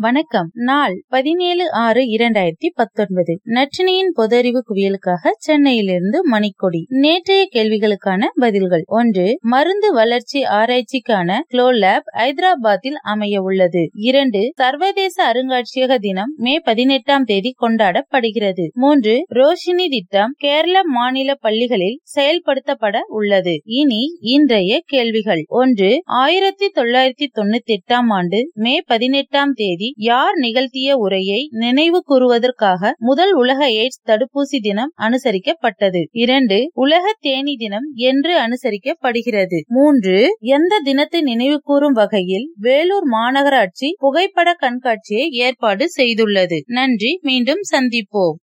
வணக்கம். நாள் பதினேழு ஆறு இரண்டாயிரத்தி பத்தொன்பது. நற்றினியின் பொதறிவு குவியலுக்காக சென்னையிலிருந்து மணிக்கொடி. நேற்றைய கேள்விகளுக்கான பதில்கள். ஒன்று மருந்து வளர்ச்சி ஆராய்ச்சிக்கான குளோ லேப் ஐதராபாத்தில் அமைய உள்ளது. இரண்டு சர்வதேச அருங்காட்சியக தினம் மே பதினெட்டாம் தேதி கொண்டாடப்படுகிறது. மூன்று ரோஷினி திட்டம் கேரள மாநில பள்ளிகளில் செயல்படுத்தப்பட உள்ளது. இனி இன்றைய கேள்விகள். ஒன்று ஆயிரத்தி தொள்ளாயிரத்தி தொண்ணூத்தி எட்டாம் ஆண்டு மே பதினெட்டாம் தேதி யார் நிகழ்த்திய உரையை நினைவு கூறுவதற்காக முதல் உலக எய்ட்ஸ் தடுப்பூசி தினம் அனுசரிக்கப்பட்டது. இரண்டு உலக தேனி தினம் என்று அனுசரிக்கப்படுகிறது. மூன்று எந்த தினத்தை நினைவு கூறும் வகையில் வேலூர் மாநகராட்சி புகைப்பட கண்காட்சியை ஏற்பாடு செய்துள்ளது. நன்றி மீண்டும் சந்திப்போம்.